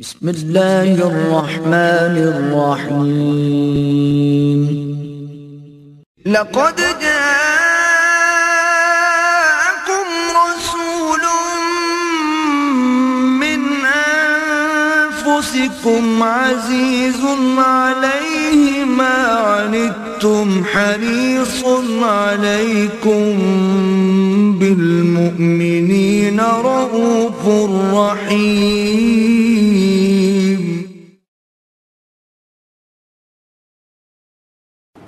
بسم الله الرحمن الرحيم. لقد جاءكم رسول من أنفسكم عزيز عليه ما عنتم حريص عليكم بالمؤمنين رؤوف رحيم.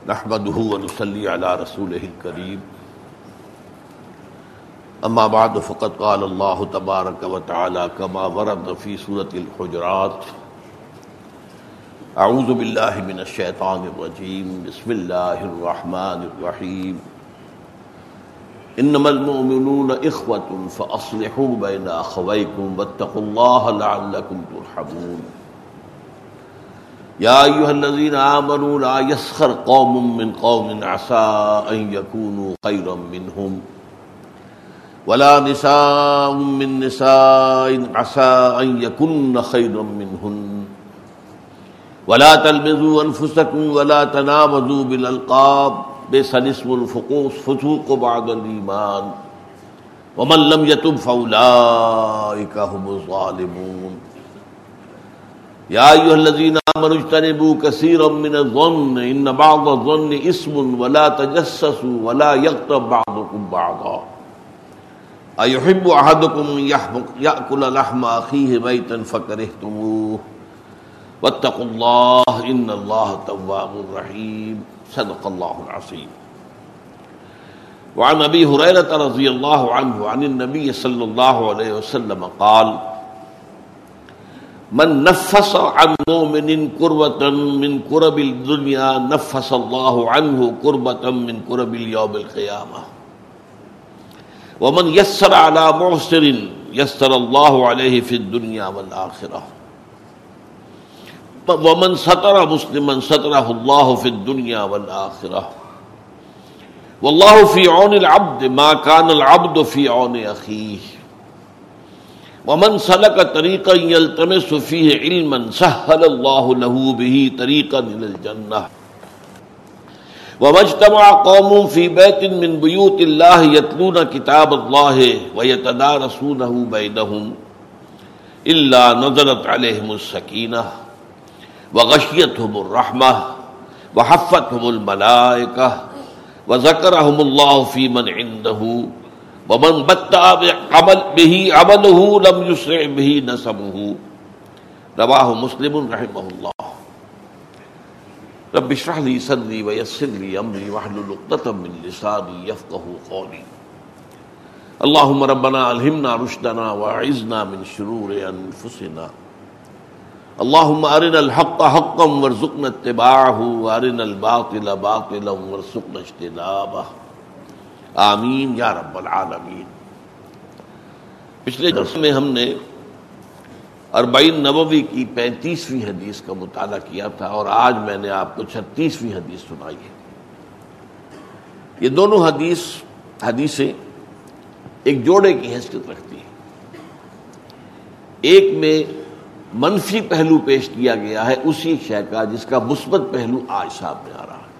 نحمده ونصلي على رسوله الكريم. اما بعد، فقد قال الله تبارك وتعالى كما ورد في سورة الحجرات. اعوذ بالله من الشيطان الرجيم بسم الله الرحمن الرحيم انما المؤمنون اخوة فاصلحوا بين اخويكم واتقوا الله لعلكم ترحمون۔ يا أيها الذين آمنوا لا يسخر قوم من قوم عسى أن يكونوا خيرا منهم ولا نساء من نساء عسى أن يكون خيرا منهن ولا تلمزوا أنفسكم ولا تنامزوا بالألقاب بئس الاسم الفقوس فسوق بعد الإيمان ومن لم يتب فأولئك هم الظالمون۔ يا أيها الذين آمنوا اجتنبوا كثيرا من الظن إن بعض الظن اسم ولا تجسسوا ولا يغتب بعضكم بعضا۔ أيحب أحدكم أن يأكل لحم أخيه ميتا فكرهتموه واتقوا الله إن الله تواب رحيم. صدق الله العظيم. وعن أبي هريرة رضي الله عنه عن النبي صلى الله عليه وسلم قال من نفس عن مؤمن كربة من كرب الدنيا، نفس الله عنه كربة من كرب اليوم القيامة. ومن يسر على معسر يسر الله عليه في الدنيا والآخرة. ومن ستر مسلما ستره الله في الدنيا والآخرة. والله في عون العبد ما كان العبد في عون أخيه. ومن سلك طريقا يلتمس فيه علما سهل الله له به طريقا الى الجنه وما اجتمع قوم في بيت من بيوت الله يتلون كتاب الله ويتدارسونه بينهم الا نزلت علیہم السکینہ وغشیت ہم عليهم السكينه وغشيتهم الرحمه وحفتهم الملائكه وذكرهم الله في من عنده ومن بتا عمل به عمله لم يسرع به نسبه رواه مسلم رحمه الله رب اشرح لي صدري ويسر لي امري واحلل عقدة من لساني يفقهوا قولي اللهم ربنا الهمنا رشدنا واعذنا من شرور انفسنا اللهم ارنا الحق حقا وارزقنا اتباعه وارنا الباطل باطلا وارزقنا اجتنابه آمین یا رب العالمین۔ پچھلے درس میں ہم نے اربعین نبوی کی پینتیسویں حدیث کا مطالعہ کیا تھا اور آج میں نے آپ کو چھتیسویں حدیث سنائی ہے۔ یہ دونوں حدیث، حدیثیں ایک جوڑے کی حیثیت رکھتی ہیں۔ ایک میں منفی پہلو پیش کیا گیا ہے اسی شے کا جس کا مثبت پہلو آج سامنے آ رہا ہے۔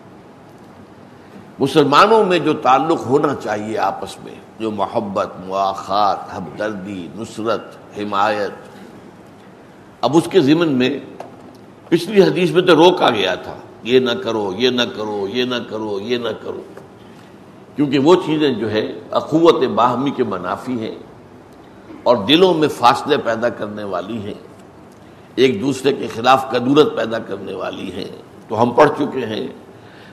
مسلمانوں میں جو تعلق ہونا چاہیے آپس میں، جو محبت مواخات ہمدردی، نصرت، حمایت، اب اس کے ضمن میں پچھلی حدیث میں تو روکا گیا تھا، یہ نہ کرو، یہ نہ کرو، یہ نہ کرو، یہ نہ کرو۔ کیونکہ وہ چیزیں جو ہے اخوت باہمی کے منافی ہیں اور دلوں میں فاصلے پیدا کرنے والی ہیں۔ ایک دوسرے کے خلاف کدورت پیدا کرنے والی ہیں۔ تو ہم پڑھ چکے ہیں۔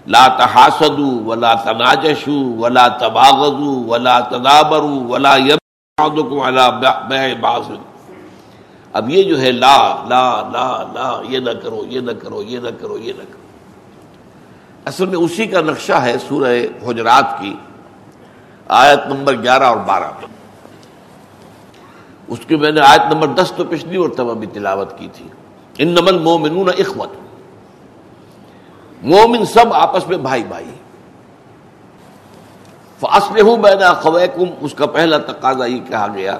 لا تحاسدوا ولا تناجشوا ولا تباغضوا ولا تدابروا ولا يبعضكم على بيع بعض۔ اب یہ جو ہے لا لا لا لا، یہ نہ کرو، یہ نہ کرو، یہ نہ کرو، یہ نہ کرو۔ اصل میں اسی کا نقشہ ہے سورہ حجرات کی۔ آیت نمبر گیارہ اور بارہ۔ میں اس کے میں نے آیت نمبر دس تو پچھلی اور تب ابھی تلاوت کی تھی۔ ان نمل مومنون اخوت مومن سب آپس میں بھائی بھائی فاصل ہوں میں اس کا پہلا تقاضا یہ کہا گیا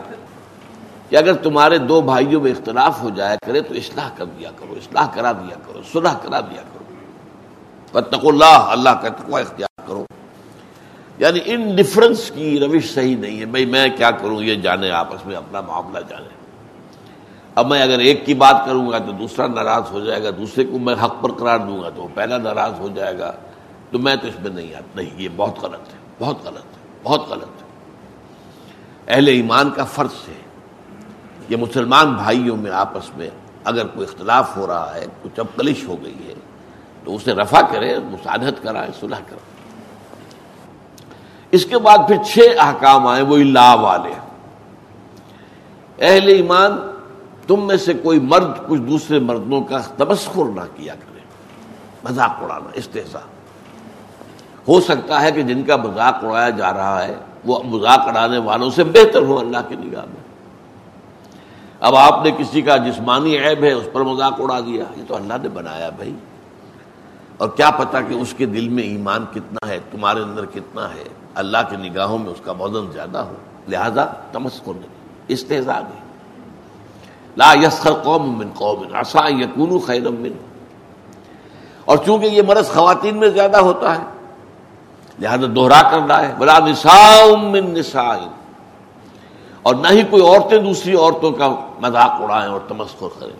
کہ اگر تمہارے دو بھائیوں میں اختلاف ہو جایا کرے تو اصلاح کر دیا کرو، اصلاح کرا دیا کرو، صلح کرا دیا کرو۔ فتق اللہ اللہ کا تقوی اختیار یعنی ان ڈفرنس کی روش صحیح نہیں ہے. بھائی میں کیا کروں؟ یہ جانے آپس میں، اپنا معاملہ جانے. اب میں اگر ایک کی بات کروں گا تو دوسرا ناراض ہو جائے گا، دوسرے کو میں حق پر قرار دوں گا تو پہلا ناراض ہو جائے گا، تو میں تو اس میں نہیں آتا نہیں، یہ بہت غلط ہے، بہت غلط ہے، بہت غلط ہے۔ اہل ایمان کا فرض ہے یہ مسلمان بھائیوں میں، آپس میں اگر کوئی اختلاف ہو رہا ہے کچھ اب کلش ہو گئی ہے، تو اسے رفع کرے مسادت کرائے صلح کرائے اس کے بعد پھر چھ احکام آئے وہ لا والے اہل ایمان، تم میں سے کوئی مرد کچھ دوسرے مردوں کا تبسخر نہ کیا کرے۔ مذاق اڑانا استحصا ہو سکتا ہے کہ جن کا مذاق اڑایا جا رہا ہے، وہ مذاق اڑانے والوں سے بہتر ہو اللہ کی نگاہ میں۔ اب آپ نے کسی کا جسمانی عیب ہے، اس پر مذاق اڑا دیا، یہ تو اللہ نے بنایا بھائی۔ اور کیا پتا کہ اس کے دل میں ایمان کتنا ہے، تمہارے اندر کتنا ہے۔ اللہ کی نگاہوں میں اس کا وزن زیادہ ہو، لہذا تمسکر نہیں استحزا نہیں۔ لا یسخر قوم من قوم عسا یکون خیر من اور چونکہ یہ مرض خواتین میں زیادہ ہوتا ہے، لہذا دوہرا کر رہا ہے بلا نساء من نساء اور نہ ہی کوئی عورتیں دوسری عورتوں کا مذاق اڑائیں اور تمسکر کریں۔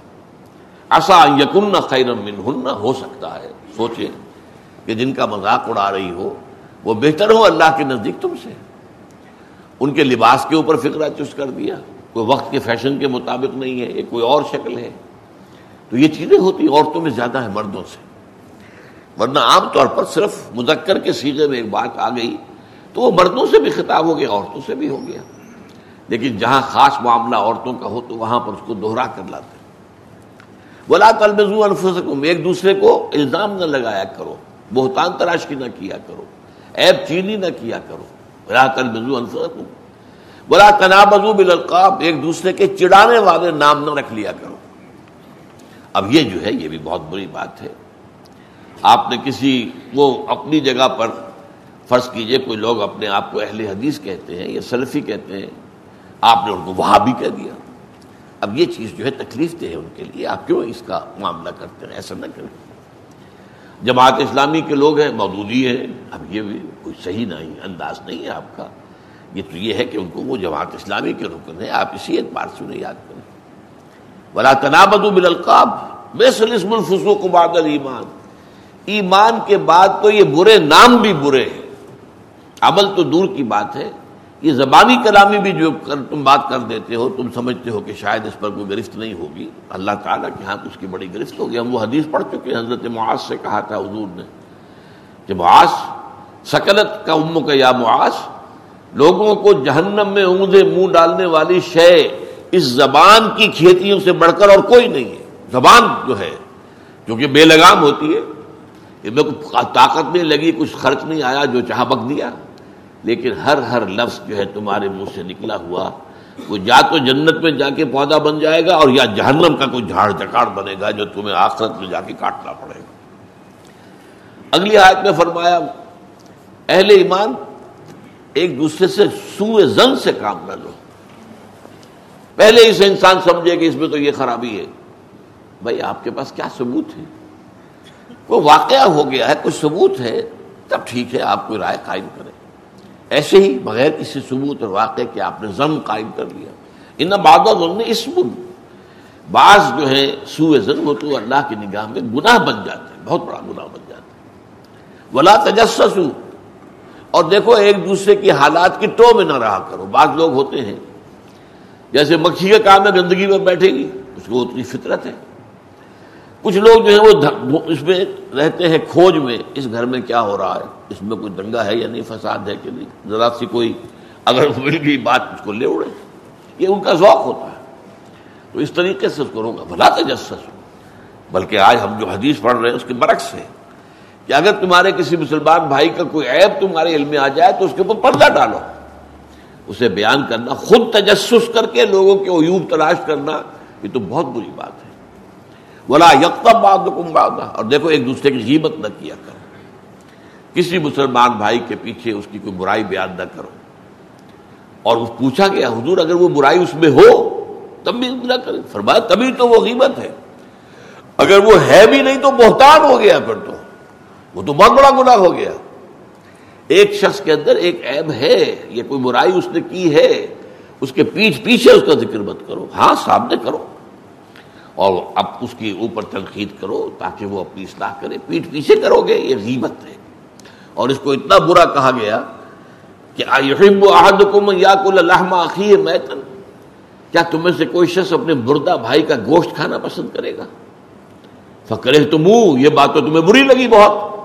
ایسا یقن خیر من ہو سکتا ہے سوچے کہ جن کا مذاق اڑا رہی ہو وہ بہتر ہو اللہ کے نزدیک تم سے۔ ان کے لباس کے اوپر فکرہ چست کر دیا۔ کوئی وقت کے فیشن کے مطابق نہیں ہے، یہ کوئی اور شکل ہے۔ تو یہ چیزیں ہوتی عورتوں میں زیادہ ہے مردوں سے۔ ورنہ عام طور پر صرف مذکر کے سیغے میں ایک بات آ گئی تو وہ مردوں سے بھی خطاب ہو گیا، عورتوں سے بھی ہو گیا۔ لیکن جہاں خاص معاملہ عورتوں کا ہو تو وہاں پر اس کو دوہرا کر لاتے۔ بلا تلبزو الفظ ایک دوسرے کو الزام نہ لگایا کرو، بہتان تراش کی نہ کیا کرو۔ ایب چینی نہ کیا کرو۔ بلا تلبزو الفظ بلا تنابزو بالقاب ایک دوسرے کے چڑانے والے نام نہ رکھ لیا کرو۔ اب یہ جو ہے، یہ بھی بہت بری بات ہے۔ آپ نے کسی وہ اپنی جگہ پر فرض کیجیے، کوئی لوگ اپنے آپ کو اہل حدیث کہتے ہیں یا سلفی کہتے ہیں، آپ نے ان کو وہاں بھی کہہ دیا۔ اب یہ چیز جو ہے، تکلیف دہ ہے ان کے لیے۔ آپ کیوں اس کا معاملہ کرتے ہیں؟ ایسا نہ کریں۔ جماعت اسلامی کے لوگ ہیں، مودودی ہیں اب یہ بھی کوئی صحیح نہیں، انداز نہیں ہے آپ کا۔ یہ تو یہ ہے کہ ان کو وہ جماعت اسلامی کے رکن ہے آپ اسی اعتبار سے انہیں یاد کریں۔ بلا تنابد بالقاب بے سلسم الفسوق بعد ایمان ایمان کے بعد تو یہ برے نام بھی برے ہیں۔ عمل تو دور کی بات ہے۔ یہ زبانی کلامی بھی جو تم بات کر دیتے ہو، تم سمجھتے ہو کہ شاید اس پر کوئی گرفت نہیں ہوگی۔ اللہ تعالیٰ کے ہاں اس کی بڑی گرفت ہوگی۔ ہم وہ حدیث پڑھ چکے ہیں، حضرت معاذ سے کہا تھا حضور نے کہ معاذ، سکلت کا ام کا یا معاذ، لوگوں کو جہنم میں اونگے منہ ڈالنے والی شے اس زبان کی کھیتیوں سے بڑھ کر اور کوئی نہیں ہے۔ زبان جو ہے، کیونکہ بے لگام ہوتی ہے میں طاقت نہیں لگی، کچھ خرچ نہیں آیا، جو چاہ بک دیا۔ لیکن ہر ہر لفظ جو ہے تمہارے منہ سے نکلا ہوا، وہ یا تو جنت میں جا کے پودا بن جائے گا اور یا جہنم کا کوئی جھاڑ جکاڑ بنے گا جو تمہیں آخرت میں جا کے کاٹنا پڑے گا۔ اگلی آیت میں فرمایا، اہل ایمان، ایک دوسرے سے سوئے زن سے کام نہ لو۔ پہلے اسے انسان سمجھے کہ اس میں تو یہ خرابی ہے۔ بھائی، آپ کے پاس کیا ثبوت ہے؟ کوئی واقعہ ہو گیا ہے کوئی ثبوت ہے، تب ٹھیک ہے، آپ کوئی رائے قائم کریں۔ ایسے ہی بغیر کسی ثبوت اور واقعے کے آپ نے زن قائم کر لیا۔ ان باد اسم، بعض جو ہے سو زن وہ تو اللہ کی نگاہ میں گناہ بن جاتے ہیں، بہت بڑا گناہ بن جاتا ہے۔ ولا تجسس اور دیکھو ایک دوسرے کی حالات کی ٹو میں نہ رہا کرو۔ بعض لوگ ہوتے ہیں، جیسے مکھی کا کام ہے گندگی میں بیٹھے گی، اس کو اتنی فطرت ہے۔ کچھ لوگ جو ہیں وہ اس میں رہتے ہیں کھوج میں، اس گھر میں کیا ہو رہا ہے؟ اس میں کوئی دنگا ہے یا نہیں؟ فساد ہے کہ نہیں؟ ذرا سی کوئی اگر مل گئی بات، اس کو لے اڑے۔ یہ ان کا ذوق ہوتا ہے۔ تو اس طریقے سے اس کو روکا۔ بھلا تجسس ہو بلکہ آج ہم جو حدیث پڑھ رہے ہیں، اس کے برعکس ہے۔ کہ اگر تمہارے کسی مسلمان بھائی کا کوئی عیب تمہارے علم میں آ جائے، تو اس کے اوپر پردہ ڈالو۔ اسے بیان کرنا، خود تجسس کر کے لوگوں کے عیوب تلاش کرنا، یہ تو بہت بری بات ہے بولا یکتب باد اور دیکھو، ایک دوسرے کی غیبت نہ کیا کرو۔ کسی مسلمان بھائی کے پیچھے اس کی کوئی برائی بیان نہ کرو۔ اور پوچھا گیا، حضور اگر وہ برائی اس میں ہو تمیز نہ کرے۔ فرمایا، تبھی تو وہ غیبت ہے۔ اگر وہ ہے بھی نہیں تو بہتان ہو گیا پھر تو۔ وہ تو بہت بڑا گناہ ہو گیا۔ ایک شخص کے اندر ایک عیب ہے، یہ کوئی برائی اس نے کی ہے، اس کے پیچھ پیچھے اس کا ذکر مت کرو۔ ہاں سامنے کرو۔ اور اب اس کے اوپر تنقید کرو تاکہ وہ اپنی اصلاح کرے پیٹ پیچھے کرو گے، یہ غیبت ہے۔ اور اس کو اتنا برا کہا گیا کہ یا میتن۔ کیا تمہیں سے کوئی شخص اپنے مردہ بھائی کا گوشت کھانا پسند کرے گا؟ فکرے تم یہ بات تو تمہیں بری لگی بہت۔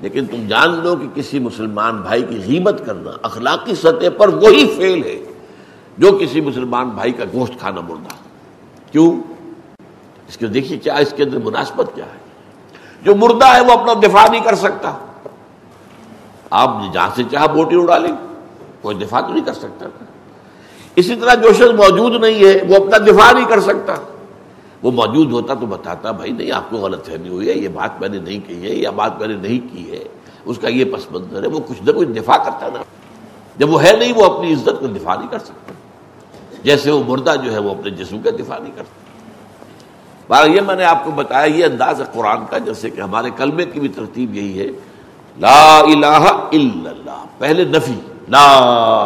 لیکن تم جان لو کہ کسی مسلمان بھائی کی غیبت کرنا اخلاقی سطح پر وہی فیل ہے جو کسی مسلمان بھائی کا گوشت کھانا مردہ۔ کیوں؟ اس کے دیکھیے کیا اس کے اندر مناسبت کیا ہے۔ جو مردہ ہے وہ اپنا دفاع نہیں کر سکتا۔ آپ جہاں سے چاہ بوٹی اڑا لیں کوئی دفاع تو نہیں کر سکتا۔ اسی طرح جو شخص موجود نہیں ہے، وہ اپنا دفاع نہیں کر سکتا۔ وہ موجود ہوتا تو بتاتا، بھائی نہیں، آپ کو غلط فہمی ہوئی ہے، یہ بات میں نے نہیں کہی ہے یا بات میں نے نہیں کی ہے۔ اس کا یہ پس منظر ہے، وہ کچھ نہ کچھ دفاع کرتا نا۔ جب وہ ہے نہیں، وہ اپنی عزت کا دفاع نہیں کر سکتا۔ جیسے وہ مردہ جو ہے، وہ اپنے جسم کا دفاع نہیں کرتا۔ بار یہ میں نے آپ کو بتایا، یہ انداز ہے قرآن کا، جیسے کہ ہمارے کلمے کی بھی ترتیب یہی ہے، لا الہ الا اللہ، پہلے نفی، لا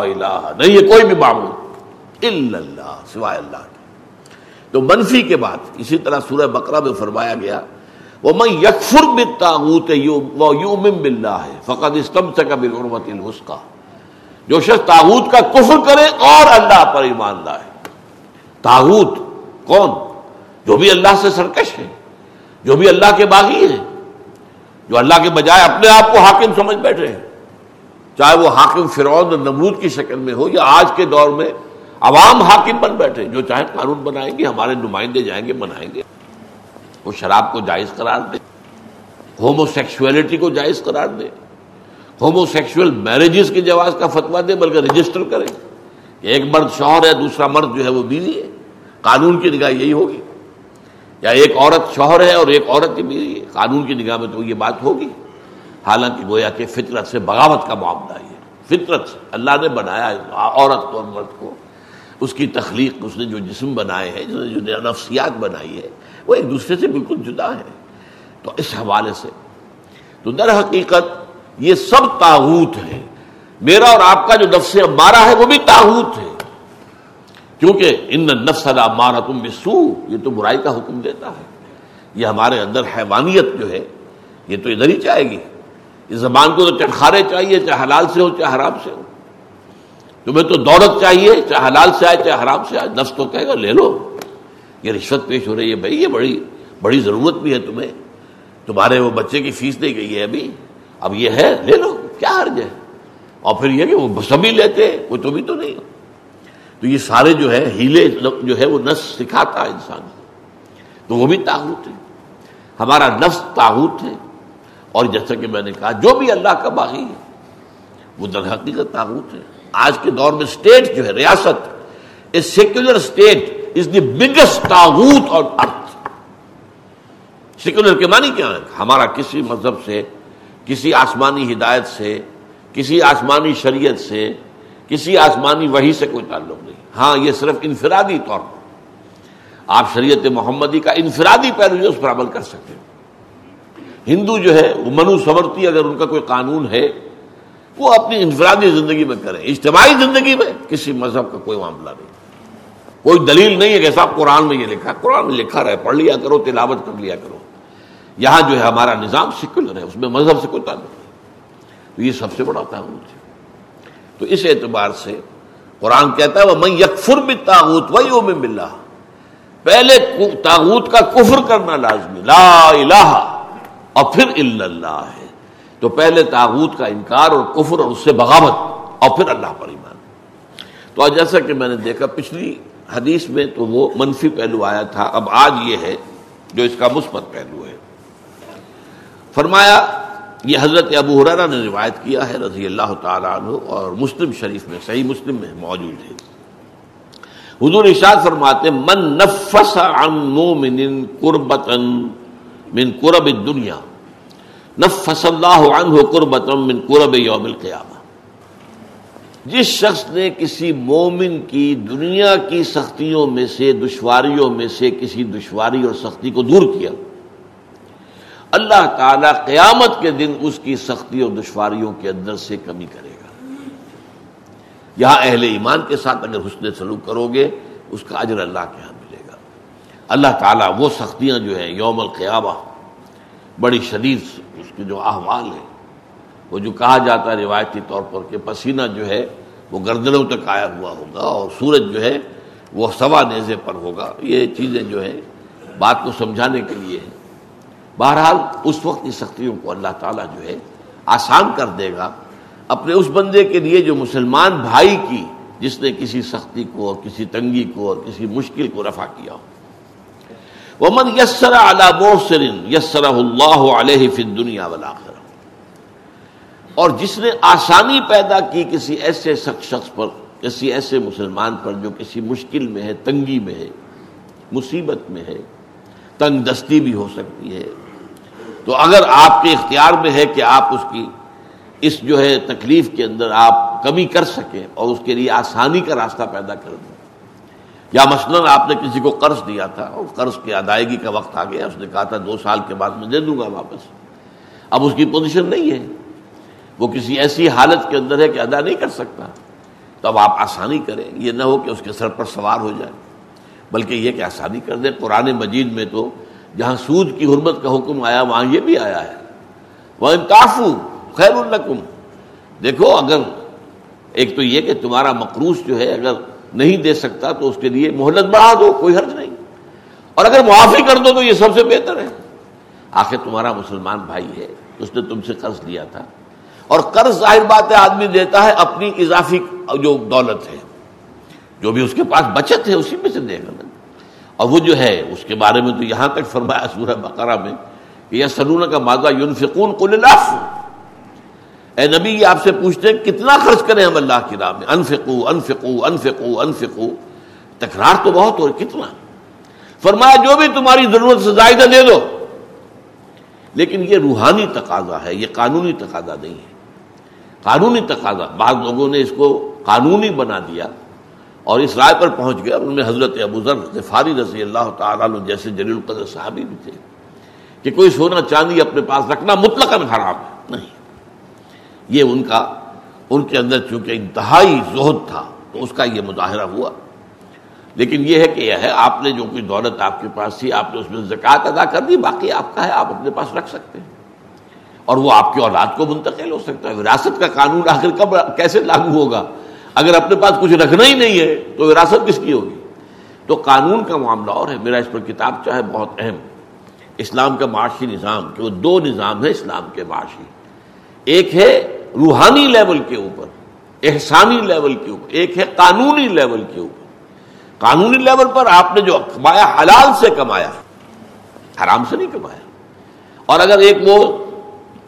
الہ، نہیں ہے کوئی بھی معمول، الا اللہ، سوائے اللہ کے۔ تو منفی کے بعد، اسی طرح سورہ بقرہ میں فرمایا گیا وہ میں یکفر بتاغوت وہ باللہ ہے فقط استم سے کبھی الحسکا جو شخص تاغوت کا کفر کرے اور اللہ پر ایمان لائے۔ تاغوت کون؟ جو بھی اللہ سے سرکش ہے، جو بھی اللہ کے باغی ہیں، جو اللہ کے بجائے اپنے آپ کو حاکم سمجھ بیٹھے ہیں۔ چاہے وہ حاکم فرعون نمرود کی شکل میں ہو یا آج کے دور میں عوام حاکم بن بیٹھے جو چاہے قانون بنائیں گے، ہمارے نمائندے جائیں گے بنائیں گے۔ وہ شراب کو جائز قرار دے ہومو سیکسولیٹی کو جائز قرار دے ہومو سیکسل میرجز کے جواز کا فتوا دے بلکہ رجسٹر کرے ایک مرد شوہر ہے، دوسرا مرد جو ہے وہ بیوی ہے۔ قانون کی نگاہ یہی ہوگی۔ یا ایک عورت شوہر ہے اور ایک عورت کی بیوی ہے۔ قانون کی نگاہ میں تو یہ بات ہوگی۔ حالانکہ گویا کہ فطرت سے بغاوت کا معاملہ یہ فطرت سے اللہ نے بنایا عورت کو اور مرد کو۔ اس کی تخلیق، اس نے جو جسم بنائے ہیں جو نفسیات بنائی ہے، وہ ایک دوسرے سے بالکل جدا ہے تو اس حوالے سے تو در حقیقت یہ سب تاغوت ہے میرا اور آپ کا جو نفس مارا ہے، وہ بھی تاغوت ہے۔ کیونکہ ان نفس مارا تم بسو یہ تو برائی کا حکم دیتا ہے۔ یہ ہمارے اندر حیوانیت جو ہے، یہ تو ادھر ہی چاہے گی۔ اس زبان کو تو چٹخارے چاہیے، چاہے حلال سے ہو، چاہے حرام سے ہو۔ تمہیں تو دولت چاہیے، چاہے حلال سے آئے، چاہے حرام سے آئے۔ نفس تو کہے گا، لے لو۔ یہ رشوت پیش ہو رہی ہے، بھائی، یہ بڑی بڑی ضرورت بھی ہے تمہیں۔ تمہارے وہ بچے کی فیس نہیں گئی ہے ابھی۔ اب یہ ہے، لے لو، کیا حرج ہے؟ اور پھر یہ کہ وہ سبھی لیتے، وہ تو بھی تو نہیں۔ ہو تو یہ سارے جو ہے ہیلے جو ہے وہ نفس سکھاتا ہے انسان تو وہ بھی تاغوت ہے۔ ہمارا نفس تاغوت ہے۔ اور جیسا کہ میں نے کہا، جو بھی اللہ کا باغی ہے، وہ در حقیقت تاغوت ہے۔ آج کے دور میں اسٹیٹ جو ہے، ریاست a secular state is the biggest تاغوت اور ارتھ سیکولر کے معنی کیا ہے ہمارا کسی مذہب سے، کسی آسمانی ہدایت سے، کسی آسمانی شریعت سے، کسی آسمانی وہی سے کوئی تعلق نہیں۔ ہاں یہ صرف انفرادی طور پر۔ آپ شریعت محمدی کا انفرادی پہلو اس پر عمل کر سکتے ہیں۔ ہندو جو ہے، وہ منو سمرتی اگر ان کا کوئی قانون ہے، وہ اپنی انفرادی زندگی میں کریں۔ اجتماعی زندگی میں کسی مذہب کا کوئی معاملہ نہیں۔ کوئی دلیل نہیں ہے کہ صاحب قرآن میں یہ لکھا قرآن میں لکھا رہے پڑھ لیا کرو، تلاوت کر لیا کرو۔ یہاں جو ہے ہمارا نظام سیکولر ہے، اس میں مذہب سے کوئی تعلق نہیں۔ تو یہ سب سے بڑا تعاون ہے تو اس اعتبار سے قرآن کہتا ہے وہ میں یکفر بھی تاغت وہی میں ملا پہلے تاغوت کا کفر کرنا لازمی۔ لا الہ اور پھر اللہ ہے۔ تو پہلے تاغوت کا انکار اور کفر اور اس سے بغاوت اور پھر اللہ پر ایمان۔ تو جیسا کہ میں نے دیکھا، پچھلی حدیث میں تو وہ منفی پہلو آیا تھا۔ اب آج یہ ہے جو اس کا مثبت پہلو ہے۔ فرمایا یہ حضرت ابو حرارا نے روایت کیا ہے، رضی اللہ تعالیٰ عنہ، اور مسلم شریف میں، صحیح مسلم میں موجود ہے۔ حضور اشاد فرماتے من نفس عن مومن قربتا من قرب الدنیا، نفس اللہ عنہ قربتا من قرب یوم القیامہ۔ جس شخص نے کسی مومن کی دنیا کی سختیوں میں سے، دشواریوں میں سے کسی دشواری اور سختی کو دور کیا اللہ تعالی قیامت کے دن اس کی سختی اور دشواریوں کے اندر سے کمی کرے گا۔ یہاں اہل ایمان کے ساتھ اگر حسن سلوک کرو گے، اس کا اجر اللہ کے ہاں ملے گا۔ اللہ تعالیٰ وہ سختیاں جو ہیں، یوم القیامہ، بڑی شدید اس کے جو احوال ہیں، وہ جو کہا جاتا ہے روایتی طور پر کہ پسینہ جو ہے، وہ گردنوں تک آیا ہوا ہوگا اور سورج جو ہے، وہ سوا نیزے پر ہوگا۔ یہ چیزیں جو ہے بات کو سمجھانے کے لیے ہیں۔ بہرحال اس وقت کی سختیوں کو اللہ تعالیٰ جو ہے آسان کر دے گا۔ اپنے اس بندے کے لیے جو مسلمان بھائی کی جس نے کسی سختی کو اور کسی تنگی کو اور کسی مشکل کو رفع کیا ہو۔ ومن یسر علی محسرن یسر اللہ علیہ فی الدنیا والآخرہ اور جس نے آسانی پیدا کی کسی ایسے شخص پر، کسی ایسے مسلمان پر جو کسی مشکل میں ہے، تنگی میں ہے، مصیبت میں ہے، تنگ دستی بھی ہو سکتی ہے تو اگر آپ کے اختیار میں ہے کہ آپ اس کی اس جو ہے تکلیف کے اندر آپ کمی کر سکیں اور اس کے لیے آسانی کا راستہ پیدا کر دیں۔ یا مثلاً آپ نے کسی کو قرض دیا تھا اور قرض کی ادائیگی کا وقت آ گیا، اس نے کہا تھا دو سال کے بعد میں دے دوں گا واپس۔ اب اس کی پوزیشن نہیں ہے۔ وہ کسی ایسی حالت کے اندر ہے کہ ادا نہیں کر سکتا۔ تو اب آپ آسانی کریں، یہ نہ ہو کہ اس کے سر پر سوار ہو جائے بلکہ یہ کہ آسانی کر دیں، قرآن مجید میں تو جہاں سود کی حرمت کا حکم آیا، وہاں یہ بھی آیا ہے۔ وہ انتافو خیر القم دیکھو، اگر ایک تو یہ کہ تمہارا مقروض جو ہے، اگر نہیں دے سکتا تو اس کے لیے مہلت بڑھا دو، کوئی حرج نہیں۔ اور اگر معافی کر دو تو یہ سب سے بہتر ہے۔ آخر تمہارا مسلمان بھائی ہے، اس نے تم سے قرض لیا تھا۔ اور قرض ظاہر بات ہے، آدمی دیتا ہے اپنی اضافی جو دولت ہے، جو بھی اس کے پاس بچت ہے، اسی میں سے دے گا۔ اور وہ جو ہے، اس کے بارے میں تو یہاں تک فرمایا سورہ بقرہ میں کہ یہ سلون کا مادہ یونفقون کو اے نبی، یہ آپ سے پوچھتے ہیں کتنا خرچ کریں ہم اللہ کی راہ میں؟ انفقو انفقو انفقو انفقو۔ تکرار تو بہت ہو کتنا۔ فرمایا، جو بھی تمہاری ضرورت سے زائدہ دے دو لیکن یہ روحانی تقاضا ہے، یہ قانونی تقاضا نہیں ہے۔ قانونی تقاضا، بعض لوگوں نے اس کو قانونی بنا دیا۔ اور اس رائے پر پہنچ گیا ان میں حضرت ابو ذر فاری رضی اللہ تعالیٰ جیسے جلیل القدر صحابی بھی تھے کہ کوئی سونا چاندی اپنے پاس رکھنا مطلق حرام ہے۔ نہیں۔ یہ ان کا، ان کے اندر چونکہ انتہائی زہد تھا تو اس کا یہ مظاہرہ ہوا۔ لیکن یہ ہے کہ یہ ہے، آپ نے جو کوئی دولت آپ کے پاس تھی، آپ نے اس میں زکوٰۃ ادا کر دی، باقی آپ کا ہے، آپ اپنے پاس رکھ سکتے ہیں۔ اور وہ آپ کی اولاد کو منتقل ہو سکتا ہے۔ وراثت کا قانون آخر کب، کیسے لاگو ہوگا؟ اگر اپنے پاس کچھ رکھنا ہی نہیں ہے، تو وراثت کس کی ہوگی؟ تو قانون کا معاملہ اور ہے۔ میرا اس پر کتاب چاہے بہت اہم۔ اسلام کا معاشی نظام، کہ وہ دو نظام ہے اسلام کے معاشی۔ ایک ہے روحانی لیول کے اوپر، احسانی لیول کے اوپر، ایک ہے قانونی لیول کے اوپر۔ قانونی لیول پر آپ نے جو کمایا، حلال سے کمایا، حرام سے نہیں کمایا۔ اور اگر ایک وہ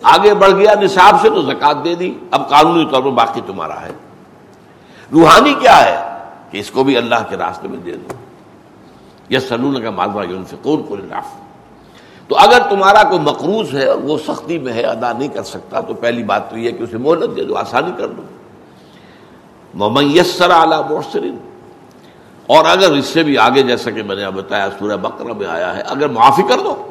آگے بڑھ گیا، نصاب سے تو زکات دے دی۔ اب قانونی طور پر باقی تمہارا ہے۔ روحانی کیا ہے کہ اس کو بھی اللہ کے راستے میں دے دو۔ یہ سلون کا مالوا یون فکور کو تو اگر تمہارا کوئی مقروض ہے اور وہ سختی میں ہے، ادا نہیں کر سکتا، تو پہلی بات تو یہ کہ اسے مہلت دے دو، آسانی کر دو۔ میسر اعلیٰ محسرین اور اگر اس سے بھی آگے، جیسا کہ میں نے بتایا، سورہ بکرا میں آیا ہے، اگر معافی کر دو،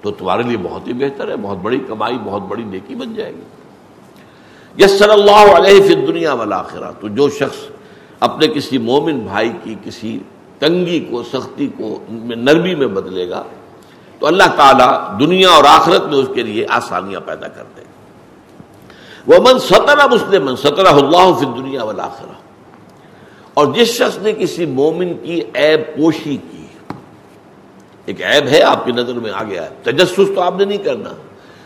تو تمہارے لیے بہت ہی بہتر ہے، بہت بڑی کمائی، بہت بڑی نیکی بن جائے گی۔ یس صلی اللہ علیہ فی دنیا والا تو جو شخص اپنے کسی مومن بھائی کی کسی تنگی کو، سختی کو نرمی میں بدلے گا، تو اللہ تعالیٰ دنیا اور آخرت میں اس کے لیے آسانیاں پیدا کر دے وہ من سطرہ مسلم سطرہ اللہ فی دنیا والا اور جس شخص نے کسی مومن کی عیب پوشی کی، ایک عیب ہے، آپ کی نظر میں آ گیا ہے تجسس تو آپ نے نہیں کرنا،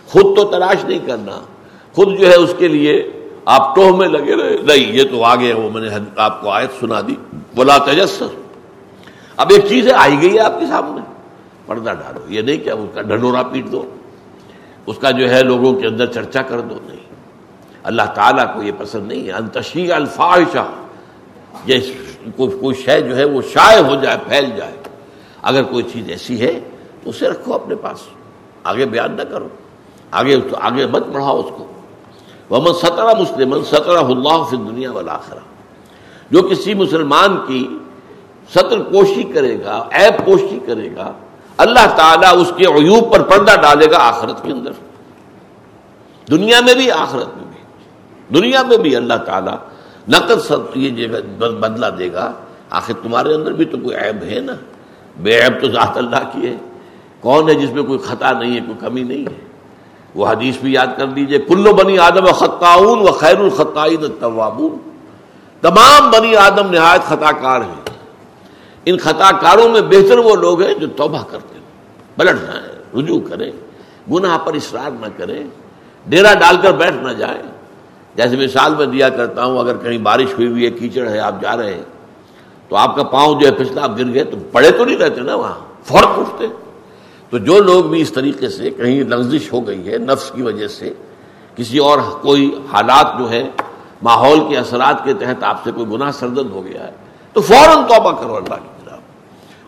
خود تو تلاش نہیں کرنا۔ خود جو ہے اس کے لیے آپ ٹوہ میں لگے رہے، نہیں، یہ تو آ گیا وہ میں نے آپ کو آیت سنا دی۔ بولا تجسس اب ایک چیز ہے، آئی گئی ہے آپ کے سامنے۔ پردہ ڈالو، یہ نہیں کہ اس کا ڈھنڈورا پیٹ دو، اس کا جو ہے لوگوں کے اندر چرچا کر دو، نہیں۔ اللہ تعالیٰ کو یہ پسند نہیں ہے۔ انتشی الفاحشہ۔ کوئی شے جو ہے وہ شائع ہو جائے، پھیل جائے۔ اگر کوئی چیز ایسی ہے، تو اسے رکھو اپنے پاس۔ آگے بیان نہ کرو۔ آگے آگے مت بڑھاؤ اس کو۔ وہ سطرہ مسلم سطرہ اللہ فی دنیا والا جو کسی مسلمان کی سطر کوشی کرے گا، عیب کوشی کرے گا، اللہ تعالیٰ اس کے عیوب پر پردہ ڈالے گا آخرت کے اندر۔ دنیا میں بھی، آخرت میں بھی۔ دنیا میں بھی اللہ تعالیٰ نقد یہ جگہ بدلا دے گا۔ آخر تمہارے اندر بھی تو کوئی عیب ہے نا؟ بے عیب تو ذات اللہ کی ہے۔ کون ہے جس میں کوئی خطا نہیں ہے، کوئی کمی نہیں ہے؟ وہ حدیث بھی یاد کر لیجیے، کلو بنی آدم خطاون و خیر الخطائن التوابون۔ تمام بنی آدم نہایت خطا کار ہیں۔ ان خطا کاروں میں بہتر وہ لوگ ہیں جو توبہ کرتے ہیں پلٹ جائیں رجوع کریں، گناہ پر اصرار نہ کریں ڈیرا ڈال کر بیٹھ نہ جائیں۔ جیسے مثال میں دیا کرتا ہوں، اگر کہیں بارش ہوئی ہوئی ہے، کیچڑ ہے، آپ جا رہے ہیں، تو آپ کا پاؤں جو ہے پچھلا آپ گر گئے، تو پڑے تو نہیں رہتے نا وہاں، فوراً اٹھتے۔ تو جو لوگ بھی اس طریقے سے کہیں لغزش ہو گئی ہے، نفس کی وجہ سے، کسی اور کوئی حالات جو ہے ماحول کے اثرات کے تحت آپ سے کوئی گناہ سردد ہو گیا ہے، تو فوراً توبہ کرو اللہ کی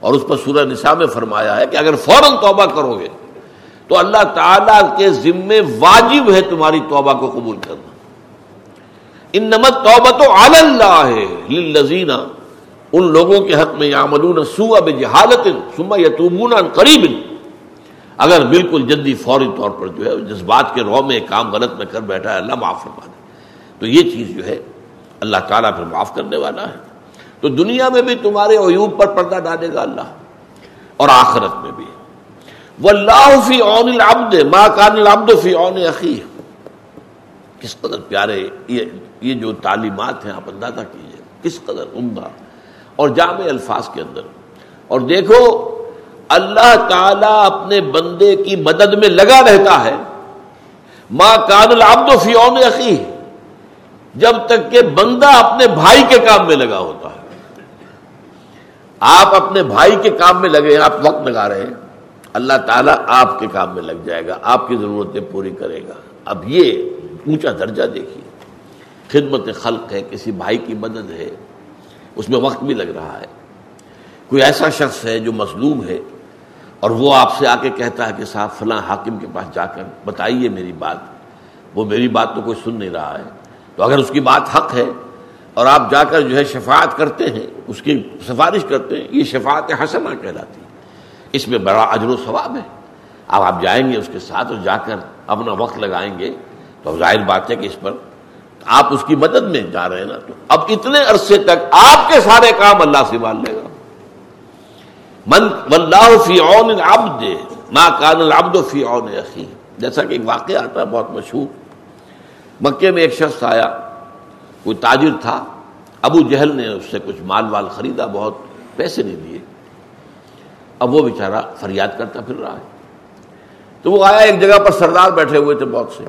اور اس پر سورہ نساء میں فرمایا ہے کہ اگر فوراً توبہ کرو گے تو اللہ تعالی کے ذمے واجب ہے تمہاری توبہ کو قبول کرنا۔ ان نمت توبہ تو اللہ ہے ان لوگوں کے حق میں یاملون سو اب جہالت سما یتوبون قریب۔ اگر بالکل جلدی فوری طور پر جو ہے جذبات کے رو میں کام غلط میں کر بیٹھا ہے، اللہ معاف فرما دے۔ تو یہ چیز جو ہے، اللہ تعالیٰ پھر معاف کرنے والا ہے۔ تو دنیا میں بھی تمہارے عیوب پر پردہ ڈالے گا اللہ، اور آخرت میں بھی۔ وہ اللہ فی اون العبد ماں کان العبد فی اون عقی کس قدر پیارے، یہ جو تعلیمات ہیں، آپ اندازہ کیجیے کس قدر عمدہ۔ اور جامع الفاظ کے اندر۔ اور دیکھو اللہ تعالی اپنے بندے کی مدد میں لگا رہتا ہے۔ ماں کان العبد فی اون عقی جب تک کہ بندہ اپنے بھائی کے کام میں لگا ہوتا ہے۔ آپ اپنے بھائی کے کام میں لگے ہیں آپ وقت لگا رہے ہیں۔ اللہ تعالیٰ آپ کے کام میں لگ جائے گا، آپ کی ضرورتیں پوری کرے گا۔ اب یہ اونچا درجہ دیکھیے۔ خدمت خلق ہے، کسی بھائی کی مدد ہے، اس میں وقت بھی لگ رہا ہے۔ کوئی ایسا شخص ہے جو مظلوم ہے۔ اور وہ آپ سے آ کے کہتا ہے کہ صاحب فلاں حاکم کے پاس جا کر بتائیے میری بات۔ وہ میری بات تو کوئی سن نہیں رہا ہے۔ تو اگر اس کی بات حق ہے اور آپ جا کر جو ہے شفاعت کرتے ہیں، اس کی سفارش کرتے ہیں، یہ شفاعت حسنہ کہلاتی۔ ہے اس میں بڑا اجر و ثواب ہے۔ اب آپ جائیں گے اس کے ساتھ اور جا کر اپنا وقت لگائیں گے۔ تو ظاہر بات ہے کہ اس پر آپ اس کی مدد میں جا رہے ہیں نا۔ تو اب اتنے عرصے تک آپ کے سارے کام اللہ سے مان لے گا۔ من واللہ فی عون العبد ما کان العبد فی عون اخی جیسا کہ ایک واقعہ آتا ہے بہت مشہور۔ مکے میں ایک شخص آیا، کوئی تاجر تھا، ابو جہل نے اس سے کچھ مال وال خریدا، بہت پیسے نہیں دیے۔ اب وہ بیچارہ فریاد کرتا پھر رہا ہے۔ تو وہ آیا، ایک جگہ پر سردار بیٹھے ہوئے تھے بہت سے۔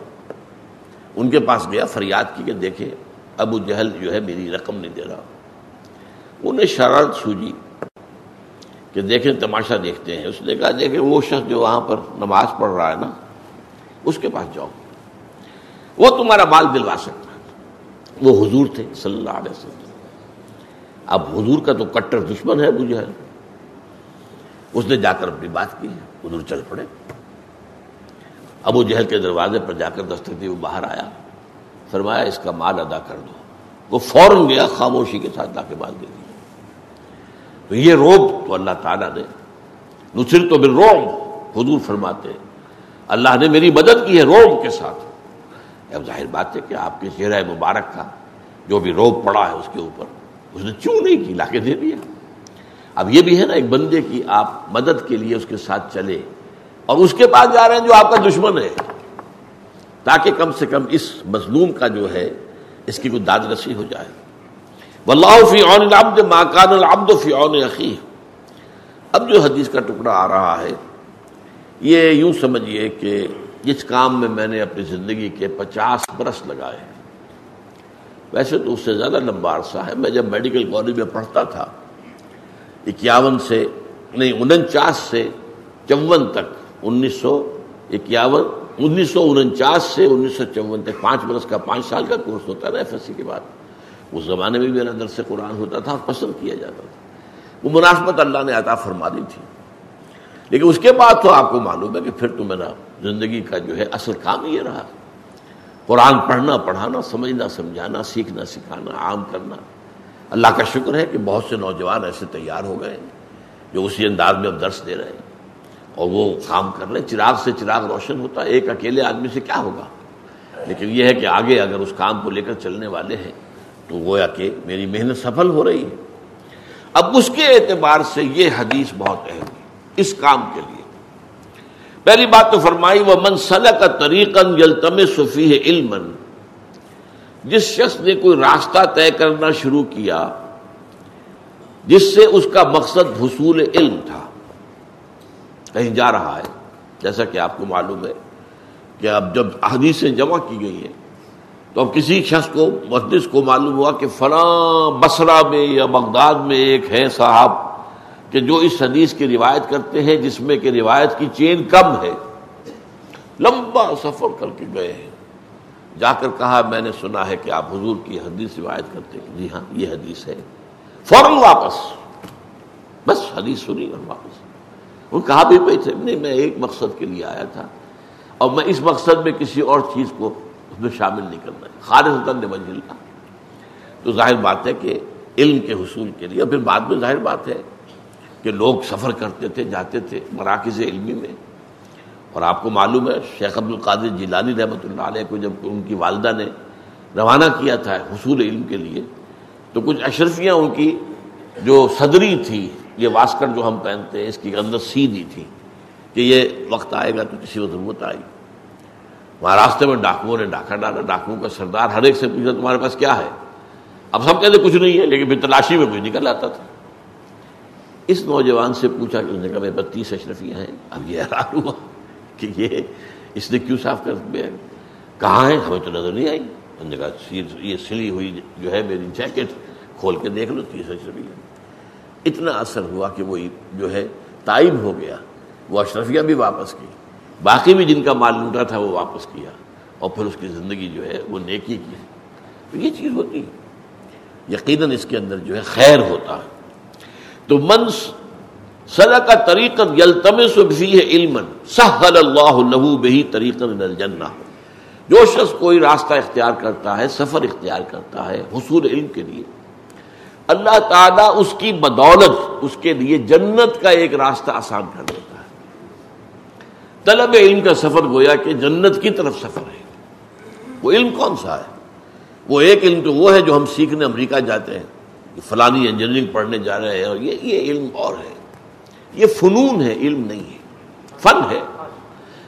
ان کے پاس گیا، فریاد کی کہ دیکھے ابو جہل جو ہے میری رقم نہیں دے رہا۔ انہیں شرارت سوجی۔ کہ دیکھیں تماشا دیکھتے ہیں۔ اس نے کہا، دیکھیں، وہ شخص جو وہاں پر نماز پڑھ رہا ہے نا، اس کے پاس جاؤ۔ وہ تمہارا مال دلوا سکتا وہ حضور تھے، صلی اللہ علیہ وسلم۔ اب حضور کا تو کٹر دشمن ہے مجھے اس نے جا کر اپنی بات کی، حضور چل پڑے۔ ابو جہل کے دروازے پر جا کر دستک دی وہ باہر آیا۔ فرمایا، اس کا مال ادا کر دو۔ وہ فوراً گیا، خاموشی کے ساتھ لا کے مال دے دیا۔ تو یہ روب تو اللہ تعالیٰ نے نصر تو بال روب حضور فرماتے اللہ نے میری مدد کی ہے روب کے ساتھ۔ اب ظاہر بات ہے کہ آپ کے چہرہ مبارک کا جو بھی روب پڑا ہے اس کے اوپر۔ اس نے چوں نہیں کی لا کے دے دیا۔ اب یہ بھی ہے نا، ایک بندے کی آپ مدد کے لیے اس کے ساتھ چلے۔ اور اس کے پاس جا رہے ہیں جو آپ کا دشمن ہے۔ تاکہ کم سے کم اس مظلوم کا جو ہے، اس کی کوئی داد رسی ہو جائے۔ واللہ فی عون العبد ما کان العبد فی عون اخی اب جو حدیث کا ٹکڑا آ رہا ہے، یہ یوں سمجھیے کہ جس کام میں میں نے اپنی زندگی کے پچاس برس لگائے ویسے تو اس سے زیادہ لمبا عرصہ ہے۔ میں جب میڈیکل کالج میں پڑھتا تھا، اکیاون سے، نہیں انچاس سے چون تک انیس سو اکیاون انیس سو انچاس سے انیس سو چون تک، پانچ برس کا پانچ سال کا کورس ہوتا نا ایف ایس سی کے بعد۔ اس زمانے میں میرا درس قرآن ہوتا تھا پسند کیا جاتا تھا۔ وہ مناسبت اللہ نے عطا فرما دی تھی۔ لیکن اس کے بعد تو آپ کو معلوم ہے کہ پھر تو میرا زندگی کا جو ہے اصل کام یہ رہا۔ قرآن پڑھنا، پڑھانا، سمجھنا، سمجھانا، سیکھنا، سکھانا، عام کرنا۔ اللہ کا شکر ہے کہ بہت سے نوجوان ایسے تیار ہو گئے جو اسی انداز میں اب درس دے رہے ہیں۔ اور وہ کام کر رہے ہیں چراغ سے چراغ روشن ہوتا ہے۔ ایک اکیلے آدمی سے کیا ہوگا؟ لیکن یہ ہے کہ آگے اگر اس کام کو لے کر چلنے والے ہیں تو گویا کہ میری محنت سفل ہو رہی ہے۔ اب اس کے اعتبار سے یہ حدیث بہت اہم ہے، اس کام کے لیے۔ پہلی بات تو فرمائی وہ منسل کا طریقن یلتم صفی علم جس شخص نے کوئی راستہ طے کرنا شروع کیا، جس سے اس کا مقصد حصول علم تھا، کہیں جا رہا ہے۔ جیسا کہ آپ کو معلوم ہے کہ اب جب حدیثیں جمع کی گئی ہیں تو اب کسی شخص کو محدث کو معلوم ہوا کہ فلاں بسرا میں یا بغداد میں ایک ہے صاحب کہ جو اس حدیث کی روایت کرتے ہیں جس میں کہ روایت کی چین کم ہے۔ لمبا سفر کر کے گئے ہیں۔ جا کر کہا، میں نے سنا ہے کہ آپ حضور کی حدیث روایت کرتے ہیں۔ جی ہاں یہ حدیث ہے۔ فوراً واپس۔ بس حدیث سنی اور واپس۔ وہ کہا بھی پہ تھے نہیں، میں ایک مقصد کے لیے آیا تھا۔ اور میں اس مقصد میں کسی اور چیز کو اس میں شامل نہیں کرنا خارج منزل کا تو ظاہر بات ہے کہ علم کے حصول کے لیے پھر بعد میں ظاہر بات ہے کہ لوگ سفر کرتے تھے، جاتے تھے مراکز علمی میں۔ اور آپ کو معلوم ہے، شیخ عبد القادر جیلانی رحمۃ اللہ علیہ کو جب ان کی والدہ نے روانہ کیا تھا حصول علم کے لیے، تو کچھ اشرفیاں ان کی جو صدری تھی، یہ واسکٹ جو ہم پہنتے ہیں، اس کی اندر سیدھی تھی کہ یہ وقت آئے گا تو کسی کو ضرورت آئی وہاں راستے میں ڈاکوؤں نے ڈاکہ ڈالا، ڈاکوؤں کا سردار ہر ایک سے پوچھا تمہارے پاس کیا ہے؟ اب سب کہتے کچھ نہیں ہے، لیکن پھر تلاشی میں کچھ نکل آتا تھا۔ اس نوجوان سے پوچھا کہ اس نے کہا، میرے پاس تیس اشرفیاں ہیں۔ اب یہ حیران ہوا کہ یہ اس نے کیوں صاف کر دیا۔ کہاں ہے ہمیں تو نظر نہیں آئی۔ انہوں نے کہا یہ سلی ہوئی جو ہے میری جیکٹ کھول کے دیکھ لو، تیس اشرفیاں۔ اتنا اثر ہوا کہ وہ جو ہے تائب ہو گیا۔ وہ اشرفیہ بھی واپس کی باقی بھی جن کا مال لوٹا تھا وہ واپس کیا اور پھر اس کی زندگی جو ہے وہ نیکی کی تو یہ چیز ہوتی ہے۔ یقیناً اس کے اندر جو ہے خیر ہوتا۔ ہے تو من سلا کا طریقہ علم سہل اللہ لہو بہی طریقہ الجنہ۔ جو شخص کوئی راستہ اختیار کرتا ہے، سفر اختیار کرتا ہے حصول علم کے لیے، اللہ تعالیٰ اس کی بدولت، اس کے لیے جنت کا ایک راستہ آسان کر دیتا طلب علم کا سفر گویا کہ جنت کی طرف سفر ہے۔ وہ علم کون سا ہے؟ وہ ایک علم تو وہ ہے جو ہم سیکھنے امریکہ جاتے ہیں۔ فلانی انجینئرنگ پڑھنے جا رہے ہیں اور یہ یہ علم اور ہے۔ یہ فنون ہے، علم نہیں ہے۔ فن ہے۔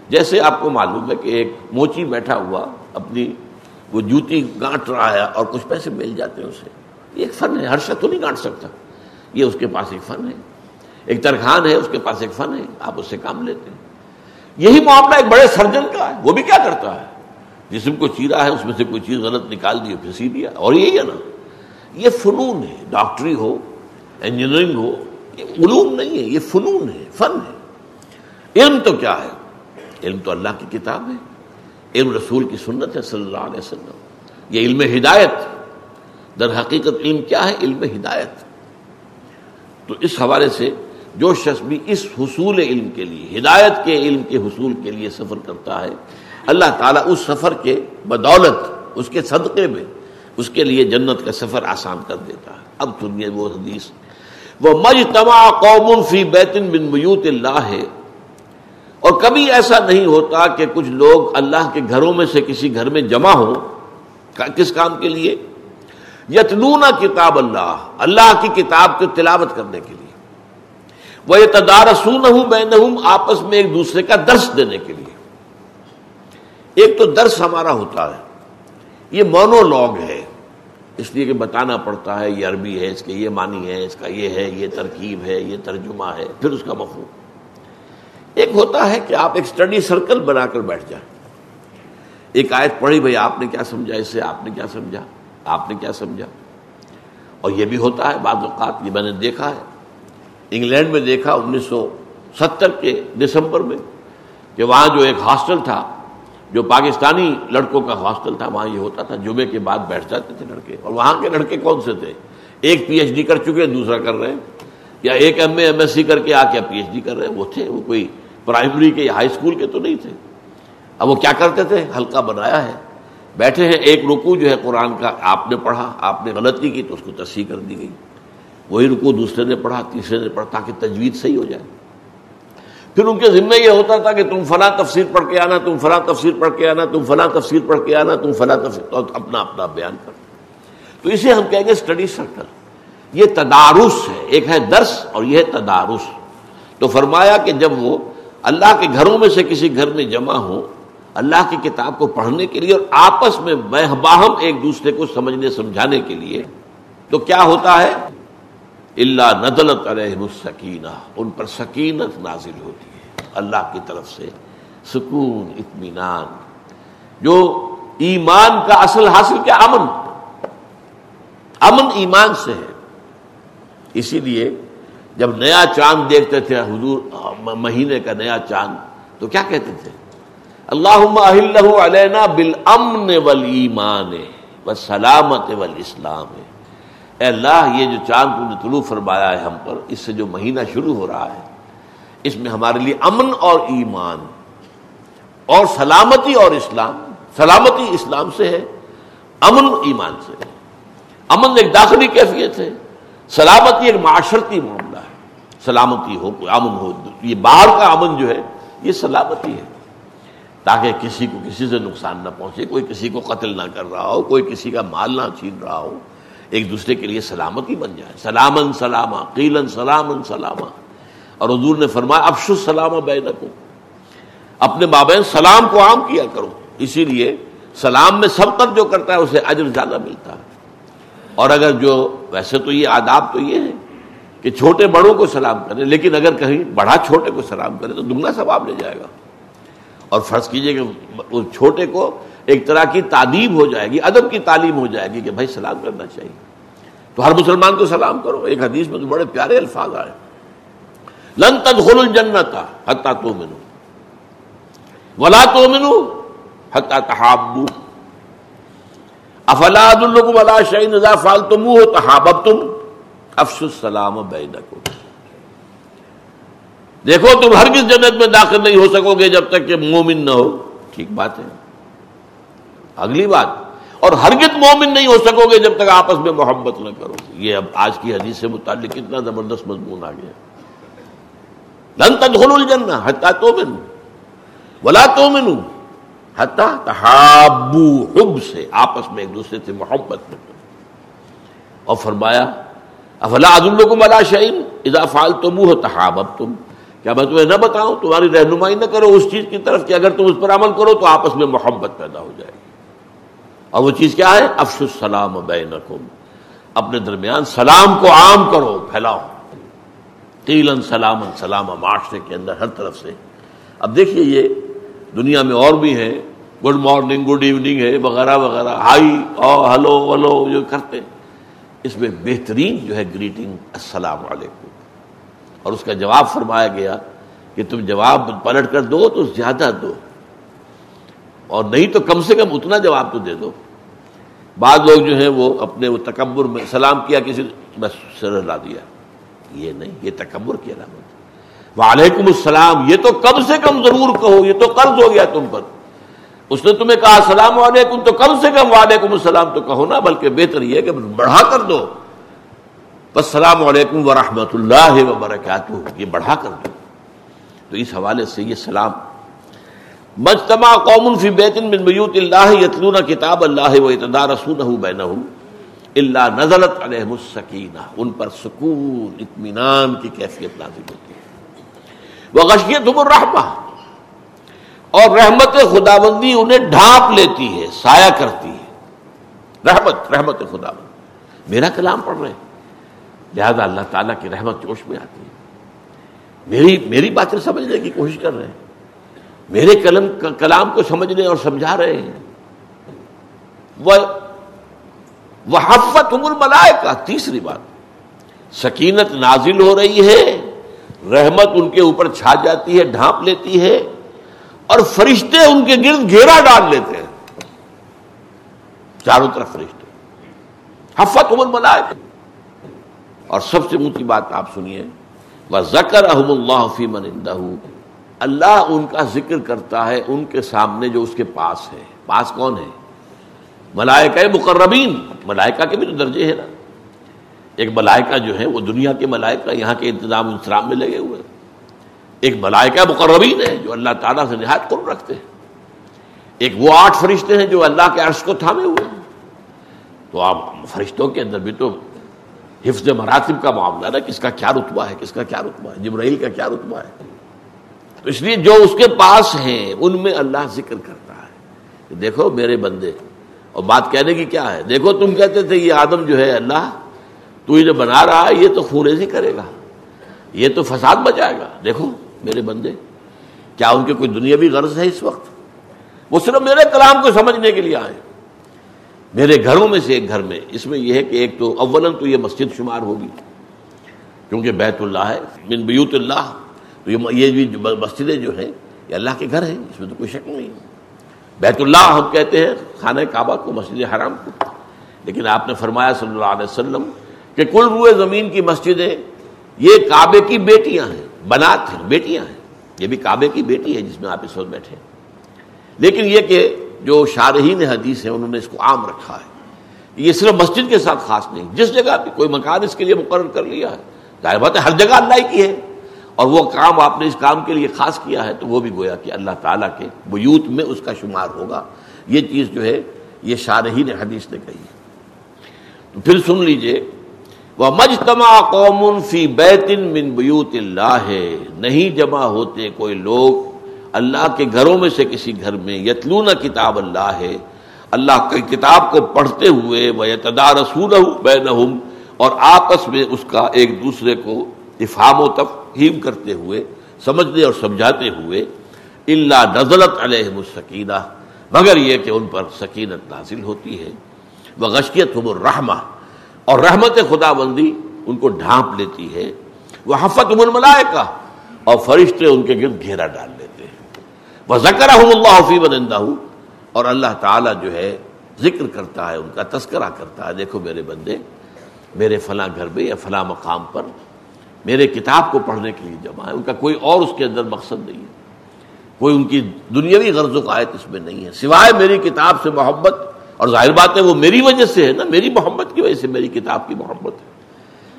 جیسے آپ کو معلوم ہے کہ ایک موچی بیٹھا ہوا اپنی، وہ جوتی گانٹ رہا ہے اور کچھ پیسے مل جاتے ہیں اسے۔ یہ ایک فن ہے، ہر شخص تو نہیں کاٹ سکتا۔ یہ اس کے پاس ایک فن ہے۔ ایک ترخان ہے، اس کے پاس ایک فن ہے۔ آپ اس سے کام لیتے ہیں۔ یہی معاملہ ایک بڑے سرجن کا ہے، وہ بھی کیا کرتا ہے؟ جسم کو چیرا ہے، اس میں سے کوئی چیز غلط نکال دی، پھنسی دیا، اور یہی ہے نا۔ یہ فنون ہے، ڈاکٹری ہو، انجینئرنگ ہو، یہ علوم نہیں ہے، یہ فنون ہے، فن ہے۔ علم تو کیا ہے؟ علم تو اللہ کی کتاب ہے۔ علم رسول کی سنت ہے، صلی اللہ علیہ وسلم۔ یہ علم ہدایت۔ در حقیقت علم کیا ہے؟ علم ہدایت۔ تو اس حوالے سے جو شخص بھی اس حصول علم کے لیے، ہدایت کے علم کے حصول کے لیے سفر کرتا ہے، اللہ تعالیٰ اس سفر کے بدولت، اس کے صدقے میں، اس کے لیے جنت کا سفر آسان کر دیتا ہے۔ اب سنیے وہ حدیث۔ وہ مج تما قوم فی بیتن بن میوت اللہ ہے اور کبھی ایسا نہیں ہوتا کہ کچھ لوگ اللہ کے گھروں میں سے کسی گھر میں جمع ہو کس کام کے لیے؟ یتنون کتاب اللہ اللہ کی کتاب کو تلاوت کرنے کے لیے۔ وہ تدارسون ہوں آپس میں ایک دوسرے کا درس دینے کے لیے۔ ایک تو درس ہمارا ہوتا ہے۔ یہ مونو لاگ ہے۔ اس لیے کہ بتانا پڑتا ہے، یہ عربی ہے، اس کے یہ معنی ہے اس کا یہ ہے، یہ ترکیب ہے، یہ ترجمہ ہے، پھر اس کا مفہوم۔ ایک ہوتا ہے کہ آپ ایک اسٹڈی سرکل بنا کر بیٹھ جائیں۔ ایک آیت پڑھی، بھائی آپ نے کیا سمجھا اس سے؟ آپ نے کیا سمجھا؟ آپ نے کیا سمجھا؟ اور یہ بھی ہوتا ہے، بعض اوقات یہ میں نے دیکھا ہے۔ انگلینڈ میں دیکھا انیس سو ستر کے دسمبر میں، کہ وہاں جو ایک ہاسٹل تھا، جو پاکستانی لڑکوں کا ہاسٹل تھا، وہاں یہ ہوتا تھا، جمعے کے بعد بیٹھ جاتے تھے لڑکے۔ اور وہاں کے لڑکے کون سے تھے؟ ایک پی ایچ ڈی کر چکے، دوسرا کر رہے ہیں۔ یا ایک M A, M S C کر کے آ کے پی ایچ ڈی کر رہے ہیں۔ وہ تھے، وہ کوئی پرائمری کے یا ہائی اسکول کے تو نہیں تھے۔ اب وہ کیا کرتے تھے؟ ہلکا بنایا ہے۔ بیٹھے ہیں، ایک رکو جو ہے قرآن کا آپ نے پڑھا، آپ نے غلطی کی تو اس کو تصحیح کر دی گئی۔ وہی رکو دوسرے نے پڑھا، تیسرے نے پڑھا، تاکہ تجوید صحیح ہو جائے۔ پھر ان کے ذمہ یہ ہوتا تھا کہ تم فلاں تفسیر پڑھ کے آنا، تم فلاں تفسیر پڑھ کے آنا، تم فلاں تفسیر پڑھ کے آنا، تم فلاں تفسیر اپنا اپنا بیان کر۔ تو اسے ہم کہیں گے اسٹڈی سرکل یہ تدارس ہے، ایک ہے درس اور یہ ہے تدارس۔ تو فرمایا کہ جب وہ اللہ کے گھروں میں سے کسی گھر میں جمع ہو اللہ کی کتاب کو پڑھنے کے لیے اور آپس میں باہم ایک دوسرے کو سمجھنے، سمجھانے کے لیے، تو کیا ہوتا ہے؟ اللہ ندلت علیہ سکینہ ان پر سکینت نازل ہوتی ہے۔ اللہ کی طرف سے سکون، اطمینان۔ جو ایمان کا اصل حاصل کیا، امن۔ امن ایمان سے ہے۔ اسی لیے جب نیا چاند دیکھتے تھے، حضور مہینے کا نیا چاند، تو کیا کہتے تھے؟ اللہ علینا بالامن والایمان والسلامت والاسلام۔ اے اللہ یہ جو چاند تو نے طلوع فرمایا ہے ہم پر، اس سے جو مہینہ شروع ہو رہا ہے، اس میں ہمارے لیے امن اور ایمان، اور سلامتی اور اسلام، سلامتی اسلام سے ہے، امن ایمان سے ہے۔ امن ایک داخلی کیفیت ہے، سلامتی ایک معاشرتی معاملہ ہے۔ سلامتی ہو کوئی امن ہو، یہ باہر کا امن جو ہے، یہ سلامتی ہے۔ تاکہ کسی کو کسی سے نقصان نہ پہنچے، کوئی کسی کو قتل نہ کر رہا ہو، کوئی کسی کا مال نہ چھین رہا ہو۔ ایک دوسرے کے لیے سلامتی بن جائے۔ سلامن سلامہ قیلن سلامن سلامہ اور حضور نے فرمایا، افش السلام بینکم۔ اپنے مابین سلام کو عام کیا کرو۔ اسی لیے سلام میں سبقت جو کرتا ہے، اسے اجر زیادہ ملتا ہے۔ اور اگر جو، ویسے تو یہ آداب تو یہ ہے کہ چھوٹے بڑوں کو سلام کرے، لیکن اگر کہیں بڑا چھوٹے کو سلام کرے تو دگنا ثواب لے جائے گا۔ اور فرض کیجیے کہ چھوٹے کو ایک طرح کی تعلیم ہو جائے گی، ادب کی تعلیم ہو جائے گی کہ بھائی سلام کرنا چاہیے۔ تو ہر مسلمان کو سلام کرو۔ ایک حدیث میں تو بڑے پیارے الفاظ آئے۔ لن تدخل الجنت حتا تو منو ولا تو منو حتا تحابو افلاد الکم ولا شعین اذا فالتم ہو تحاببتم۔ افس السلام بینکم۔ دیکھو تم ہرگز جنت میں داخل نہیں ہو سکو گے جب تک کہ مومن نہ ہو۔ ٹھیک بات ہے۔ اگلی بات، اور ہرگز مومن نہیں ہو سکو گے جب تک آپس میں محبت نہ کرو۔ یہ اب آج کی حدیث سے متعلق کتنا زبردست مضمون آ گیا۔ لن تدخلوا الجنہ حتی تومنو ولا تومنو حتی تحابو حب سے آپس میں ایک دوسرے سے محبت میں اور فرمایا، افلا عدلکم علا شعین اذا فعلتموہ تحاببتم؟ کیا میں تمہیں نہ بتاؤں؟ تمہاری رہنمائی نہ کرو اس چیز کی طرف کہ اگر تم اس پر عمل کرو تو آپس میں محبت پیدا ہو جائے گی۔ اور وہ چیز کیا ہے؟ افس السلام بینکم۔ اپنے درمیان سلام کو عام کرو، پھیلاؤ۔ تیلن سلام سلام معاشرے کے اندر ہر طرف سے۔ اب دیکھیے یہ دنیا میں اور بھی ہیں۔ گڈ مارننگ، گڈ ایوننگ ہے، وغیرہ وغیرہ۔ ہائی او ہلو، ولو، جو کرتے اس میں بہترین جو ہے گریٹنگ السلام علیکم۔ اور اس کا جواب فرمایا گیا کہ تم جواب پلٹ کر دو تو زیادہ دو۔ اور نہیں تو کم سے کم اتنا جواب تو دے دو۔ بعض لوگ جو ہیں وہ اپنے وہ تکبر میں سلام کیا، کسی بس سر لا دیا۔ یہ نہیں، یہ تکبر کی علامت وعلیکم السلام، یہ تو کم سے کم ضرور کہو، یہ تو قرض ہو گیا تم پر۔ اس نے تمہیں کہا، السلام علیکم، تو کم سے کم وعلیکم السلام تو کہو نا، بلکہ بہتر یہ کہ بڑھا کر دو۔ بس السلام علیکم ورحمۃ اللہ وبرکاتہ، یہ بڑھا کر دو۔ تو اس حوالے سے یہ سلام مجتمع قوم فی بیت من بیوت اللہ یتلون کتاب اللہ و اتدارسونہ بینہم اللہ نزلت علیہ السکینہ۔ ان پر سکون، اطمینان کی کیفیت نازل ہوتی ہے۔ وہ الرحمہ۔ اور رحمت خداوندی انہیں ڈھانپ لیتی ہے، سایہ کرتی ہے۔ رحمت رحمت خداوند۔ میرا کلام پڑھ رہے ہیں۔ لہذا اللہ تعالیٰ کی رحمت جوش میں آتی ہے۔ میری میری باتیں سمجھنے کی کوشش کر رہے ہیں۔ میرے کلم کلام کو سمجھنے اور سمجھا رہے ہیں۔ وہ حفت عمر ملائے کا تیسری بات۔ سکینت نازل ہو رہی ہے، رحمت ان کے اوپر چھا جاتی ہے، ڈھانپ لیتی ہے، اور فرشتے ان کے گرد گھیرا ڈال لیتے ہیں۔ چاروں طرف فرشتے۔ حفت عمر ملائے اور سب سے اونچی بات آپ سنیے وہ زکر احم اللہ فیمن اللہ ان کا ذکر کرتا ہے ان کے سامنے جو اس کے پاس ہے۔ پاس کون ہے؟ ملائکہ مقربین۔ ملائکہ کے بھی تو درجے ہیں نا۔ ایک ملائکہ جو ہے وہ دنیا کے ملائکہ یہاں کے انتظام انسلام میں لگے ہوئے۔ ایک ملائکہ مقربین ہے جو اللہ تعالیٰ سے نہایت قرب رکھتے ہیں۔ ایک وہ آٹھ فرشتے ہیں جو اللہ کے عرش کو تھامے ہوئے ہیں۔ تو آپ فرشتوں کے اندر بھی تو حفظ مراتب کا معاملہ نا، کس کا کیا رتبہ ہے، کس کا کیا رتبہ ہے؟ جبرائیل کا کیا رتبہ ہے؟ تو اس لیے جو اس کے پاس ہیں، ان میں اللہ ذکر کرتا ہے۔ کہ دیکھو میرے بندے، اور بات کہنے کی کیا ہے؟ دیکھو تم کہتے تھے، یہ آدم جو ہے اللہ، تو یہ جو بنا رہا ہے، یہ تو خوریزی کرے گا۔ یہ تو فساد بچائے گا۔ دیکھو میرے بندے، کیا ان کے کوئی دنیاوی غرض ہے اس وقت؟ وہ صرف میرے کلام کو سمجھنے کے لیے آئے۔ میرے گھروں میں سے ایک گھر میں، اس میں یہ ہے کہ ایک تو اول تو یہ مسجد شمار ہوگی، کیونکہ بیت اللہ ہے، من بیوت اللہ۔ تو یہ بھی مسجدیں جو ہیں، یہ اللہ کے گھر ہیں، اس میں تو کوئی شک نہیں بیت اللہ ہم کہتے ہیں، خانہ کعبہ کو، مسجد حرام کو۔ لیکن آپ نے فرمایا صلی اللہ علیہ وسلم کہ کل روئے زمین کی مسجدیں، یہ کعبے کی بیٹیاں ہیں، بنات ہیں، بیٹیاں ہیں۔ یہ بھی کعبے کی بیٹی ہے جس میں آپ اس وقت بیٹھے لیکن یہ کہ جو شارحین حدیث ہیں، انہوں نے اس کو عام رکھا ہے۔ یہ صرف مسجد کے ساتھ خاص نہیں، جس جگہ بھی کوئی مکان اس کے لیے مقرر کر لیا ہے، ظاہر بات ہے ہر جگہ اللہ کی ہے۔ اور وہ کام آپ نے اس کام کے لیے خاص کیا ہے تو وہ بھی گویا کہ اللہ تعالیٰ کے بیوت میں اس کا شمار ہوگا۔ یہ چیز جو ہے، یہ شارحین حدیث نے کہی ہے۔ تو پھر سن لیجیے وہ مجتما قوم فی بیتن من بیوت اللہ ہے نہیں جمع ہوتے کوئی لوگ اللہ کے گھروں میں سے کسی گھر میں۔ یتلون کتاب اللہ ہے اللہ کی کتاب کو پڑھتے ہوئے وہ رسول اور آپس میں اس کا ایک دوسرے کو افہام و تفہیم کرتے ہوئے، سمجھنے اور سمجھاتے ہوئے اللہ نزلت علیہ السکینہ، مگر یہ کہ ان پر سکینت نازل ہوتی ہے۔ وہ غشیت ہم الرحمہ اور رحمت خدا بندی ان کو ڈھانپ لیتی ہے۔ وہ حفت الملائے کا اور فرشتے ان کے گرد گھیرا ڈال لیتے ہیں۔ وہ زکر اللہ حفیظ اور اللہ تعالیٰ جو ہے، ذکر کرتا ہے، ان کا تذکرہ کرتا ہے۔ دیکھو میرے بندے، میرے فلاں گھر میں یا فلاں مقام پر میرے کتاب کو پڑھنے کے لیے جمع ہے ان کا کوئی اور اس کے اندر مقصد نہیں ہے۔ کوئی ان کی دنیاوی غرض و قائد اس میں نہیں ہے۔ سوائے میری کتاب سے محبت، اور ظاہر بات ہے وہ میری وجہ سے ہے نا، میری محبت کی وجہ سے میری کتاب کی محبت ہے۔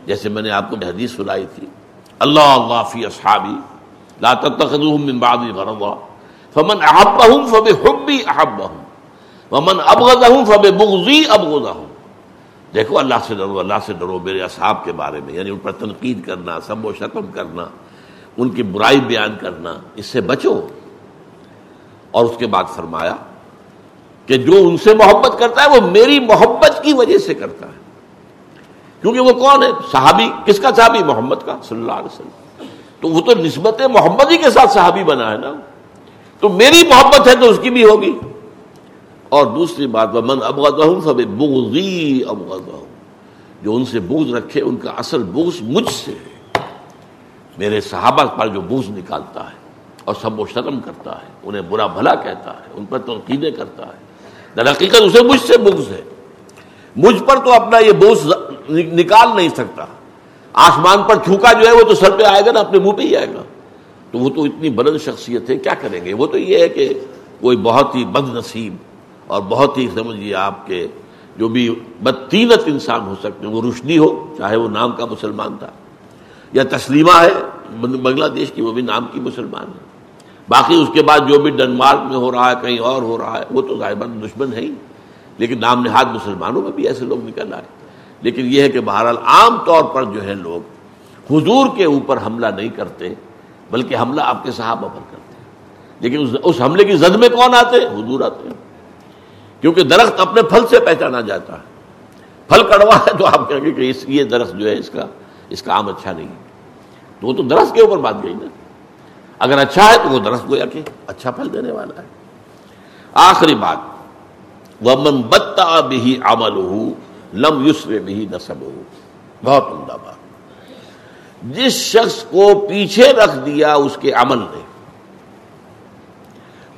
جیسے میں نے آپ کو حدیث سنائی تھی، اللہ اللہ فی اصحابی، لا تتخذوهم من بعد غرضا، فمن احب ہوں فب حبی احب ہوں ومن ابغض ہوں فب دیکھو، اللہ سے ڈرو، اللہ سے ڈرو، میرے اصحاب کے بارے میں یعنی ان پر تنقید کرنا، سب و شتم کرنا، ان کی برائی بیان کرنا، اس سے بچو۔ اور اس کے بعد فرمایا کہ جو ان سے محبت کرتا ہے، وہ میری محبت کی وجہ سے کرتا ہے۔ کیونکہ وہ کون ہے؟ صحابی، کس کا صحابی؟ محمد کا، صلی اللہ علیہ وسلم۔ تو وہ تو نسبت محمد ہی کے ساتھ صحابی بنا ہے نا۔ تو میری محبت ہے تو اس کی بھی ہوگی۔ اور دوسری بات من ابغض فب بغضی ابغض جو ان سے بغض رکھے، ان کا اصل بغض مجھ سے میرے صحابہ پر جو بغض نکالتا ہے اور سب و شرم کرتا ہے، انہیں برا بھلا کہتا ہے، ان پر تنقیدیں کرتا ہے۔ در حقیقت اسے مجھ سے بغض ہے۔ مجھ پر تو اپنا یہ بغض نکال نہیں سکتا۔ آسمان پر چھوکا جو ہے، وہ تو سر پہ آئے گا نا، اپنے منہ پہ ہی آئے گا۔ تو وہ تو اتنی بلند شخصیت ہے، کیا کریں گے؟ وہ تو یہ ہے کہ کوئی بہت ہی بد نصیب اور بہت ہی سمجھیے آپ کے جو بھی بدتینت انسان ہو سکتے ہیں، وہ روشنی ہو، چاہے وہ نام کا مسلمان تھا یا تسلیمہ ہے بنگلہ دیش کی وہ بھی نام کی مسلمان ہے۔ باقی اس کے بعد جو بھی ڈنمارک میں ہو رہا ہے، کہیں اور ہو رہا ہے، وہ تو ظاہر دشمن ہے ہی۔ لیکن نام نہاد مسلمانوں میں بھی ایسے لوگ نکل آئے۔ لیکن یہ ہے کہ بہرحال عام طور پر جو ہے لوگ، حضور کے اوپر حملہ نہیں کرتے، بلکہ حملہ آپ کے صحابہ پر کرتے ہیں۔ لیکن اس حملے کی زد میں کون آتے؟ حضور آتے ہیں۔ کیونکہ درخت اپنے پھل سے پہچانا جاتا ہے۔ پھل کڑوا ہے تو آپ کہیں گے کہ اس یہ درخت جو ہے اس کا اس کا آم اچھا نہیں تو وہ تو درخت کے اوپر بات گئی نا۔ اگر اچھا ہے تو وہ درخت گویا کہ اچھا پھل دینے والا ہے۔ آخری بات وہ بتا بھی عمل ہو لم یسر بھی نصب ہو بہت عمدہ بات۔ جس شخص کو پیچھے رکھ دیا اس کے عمل نے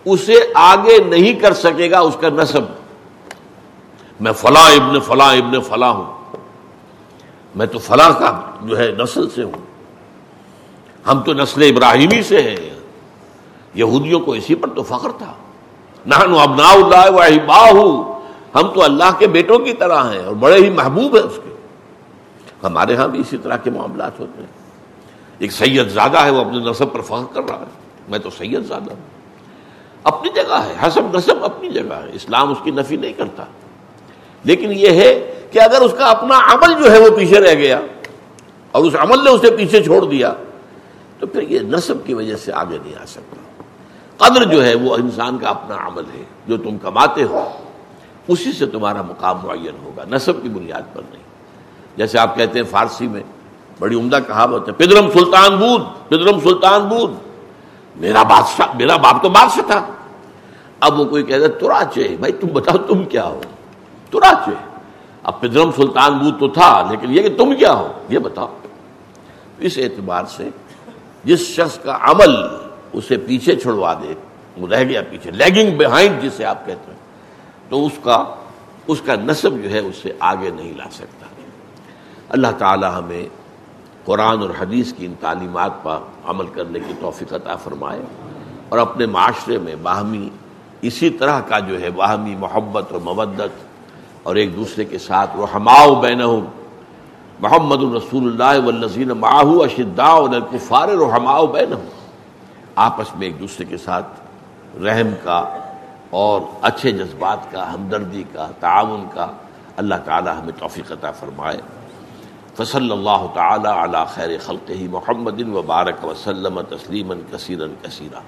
اسے آگے نہیں کر سکے گا اس کا نصب۔ میں فلاں ابن فلاں ابن، فلاں ہوں۔ میں تو فلاں کا جو ہے نسل سے ہوں۔ ہم تو نسل ابراہیمی سے ہیں۔ یہودیوں کو اسی پر تو فخر تھا۔ نہ ابنا اللہ باہ ہم تو اللہ کے بیٹوں کی طرح ہیں اور بڑے ہی محبوب ہیں اس کے۔ ہمارے ہاں بھی اسی طرح کے معاملات ہوتے ہیں۔ ایک سید زیادہ ہے، وہ اپنے نصب پر فخر کر رہا ہے۔ میں تو سید زیادہ ہوں۔ اپنی جگہ ہے، حسب نصب اپنی جگہ ہے۔ اسلام اس کی نفی نہیں کرتا۔ لیکن یہ ہے کہ اگر اس کا اپنا عمل جو ہے وہ پیچھے رہ گیا اور اس عمل نے اسے پیچھے چھوڑ دیا، تو پھر یہ نصب کی وجہ سے آگے نہیں آ سکتا۔ قدر جو ہے وہ انسان کا اپنا عمل ہے، جو تم کماتے ہو، اسی سے تمہارا مقام معین ہوگا۔ نصب کی بنیاد پر نہیں۔ جیسے آپ کہتے ہیں فارسی میں، بڑی عمدہ کہاوت ہے، پدرم سلطان بود، پدرم سلطان بود۔ میرا بادشاہ میرا باپ تو بادشاہ تھا۔ اب وہ کوئی کہتا تراچے، بھائی تم بتاؤ تم کیا ہو؟ تراچے۔ اب پدرم سلطان بود تو تھا، لیکن یہ کہ تم کیا ہو؟ یہ بتاؤ۔ اس اعتبار سے جس شخص کا عمل اسے پیچھے چھڑوا دے، وہ رہ گیا پیچھے لیگنگ بہائنڈ جسے آپ کہتے ہیں، تو اس کا اس کا نصب جو ہے، اسے آگے نہیں لا سکتا۔ اللہ تعالی ہمیں قرآن اور حدیث کی ان تعلیمات پر عمل کرنے کی توفیق عطا فرمائے اور اپنے معاشرے میں باہمی، اسی طرح کا جو ہے باہمی محبت اور مودت اور ایک دوسرے کے ساتھ رحماؤ بینہم، محمد الرسول اللہ والذین معاہو اشداء الکفار رحماؤ بینہم۔ آپس میں ایک دوسرے کے ساتھ رحم کا اور اچھے جذبات کا، ہمدردی کا، تعاون کا اللہ تعالی ہمیں توفیق عطا فرمائے۔ فصل اللہ تعالی علی خیر خلق محمد و بارک وسلم تسلیما کثیرا کثیرا